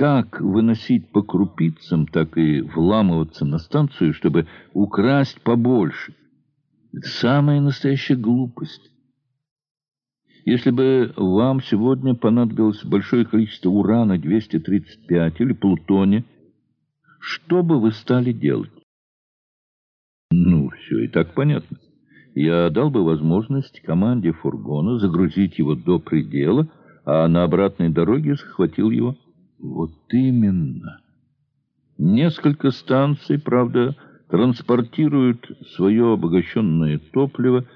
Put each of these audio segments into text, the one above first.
как выносить по крупицам, так и вламываться на станцию, чтобы украсть побольше. Это самая настоящая глупость. Если бы вам сегодня понадобилось большое количество урана-235 или плутония, что бы вы стали делать? Ну, все и так понятно. Я дал бы возможность команде фургона загрузить его до предела, а на обратной дороге захватил его. Вот именно. Несколько станций, правда, транспортируют свое обогащенное топливо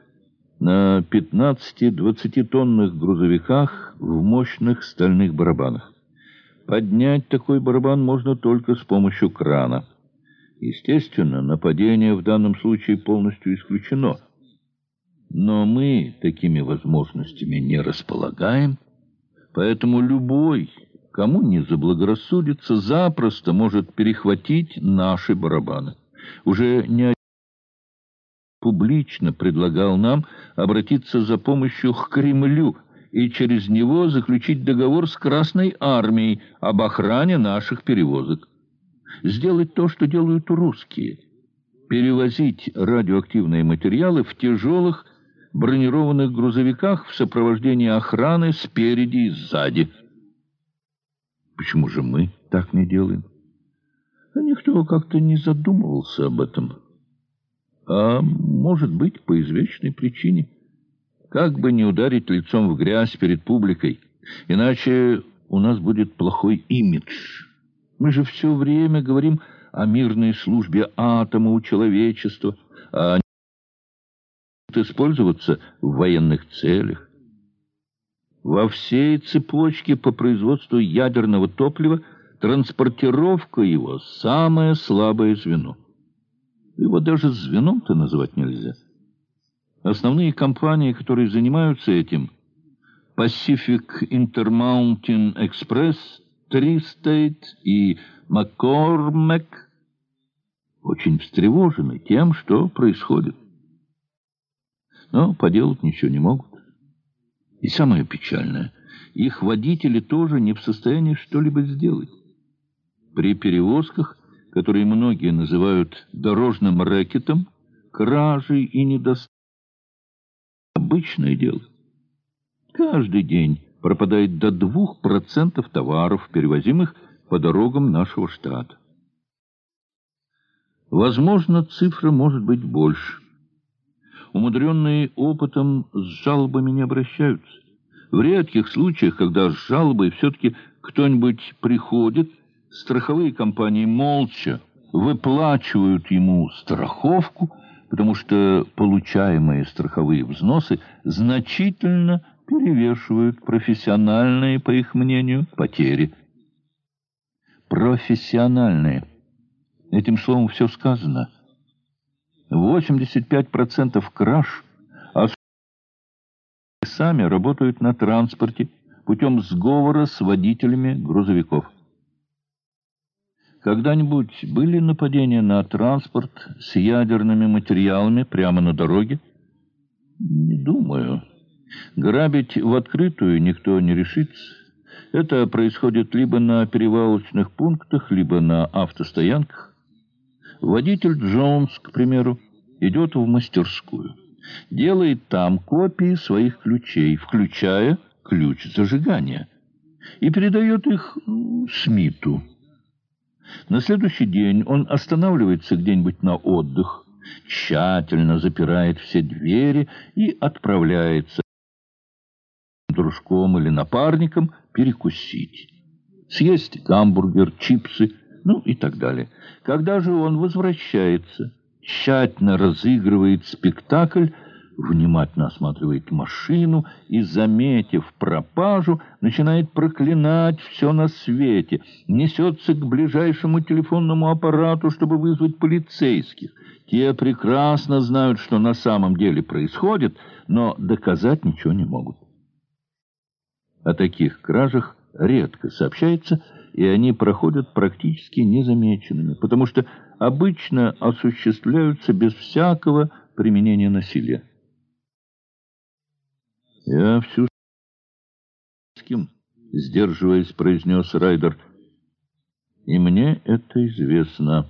на 15-20 тонных грузовиках в мощных стальных барабанах. Поднять такой барабан можно только с помощью крана. Естественно, нападение в данном случае полностью исключено. Но мы такими возможностями не располагаем, поэтому любой, кому не заблагорассудится, запросто может перехватить наши барабаны. Уже не публично предлагал нам обратиться за помощью к Кремлю и через него заключить договор с Красной Армией об охране наших перевозок. Сделать то, что делают русские. Перевозить радиоактивные материалы в тяжелых бронированных грузовиках в сопровождении охраны спереди и сзади. Почему же мы так не делаем? А никто как-то не задумывался об этом а может быть, по извечной причине. Как бы не ударить лицом в грязь перед публикой, иначе у нас будет плохой имидж. Мы же все время говорим о мирной службе атома у человечества, а не использоваться в военных целях. Во всей цепочке по производству ядерного топлива транспортировка его – самое слабое звено. Его даже звеном-то называть нельзя. Основные компании, которые занимаются этим, Pacific Intermountain Express, Tri-State и McCormack, очень встревожены тем, что происходит. Но поделать ничего не могут. И самое печальное, их водители тоже не в состоянии что-либо сделать. При перевозках – которые многие называют дорожным рэкетом, кражей и недостатком. Обычное дело. Каждый день пропадает до двух процентов товаров, перевозимых по дорогам нашего штата. Возможно, цифра может быть больше. Умудренные опытом с жалобами не обращаются. В редких случаях, когда с жалобой все-таки кто-нибудь приходит – страховые компании молча выплачивают ему страховку, потому что получаемые страховые взносы значительно перевешивают профессиональные, по их мнению, потери. Профессиональные. Этим словом все сказано. 85% краж а сами работают на транспорте путем сговора с водителями грузовиков. Когда-нибудь были нападения на транспорт с ядерными материалами прямо на дороге? Не думаю. Грабить в открытую никто не решится. Это происходит либо на перевалочных пунктах, либо на автостоянках. Водитель Джонс, к примеру, идет в мастерскую. Делает там копии своих ключей, включая ключ зажигания, и передает их Смиту. На следующий день он останавливается где-нибудь на отдых, тщательно запирает все двери и отправляется дружком или напарником перекусить, съесть гамбургер, чипсы, ну и так далее. Когда же он возвращается, тщательно разыгрывает спектакль, внимательно осматривает машину и, заметив пропажу, начинает проклинать все на свете, несется к ближайшему телефонному аппарату, чтобы вызвать полицейских. Те прекрасно знают, что на самом деле происходит, но доказать ничего не могут. О таких кражах редко сообщается, и они проходят практически незамеченными, потому что обычно осуществляются без всякого применения насилия. «Я всю кем, сдерживаясь, произнес Райдер. И мне это известно».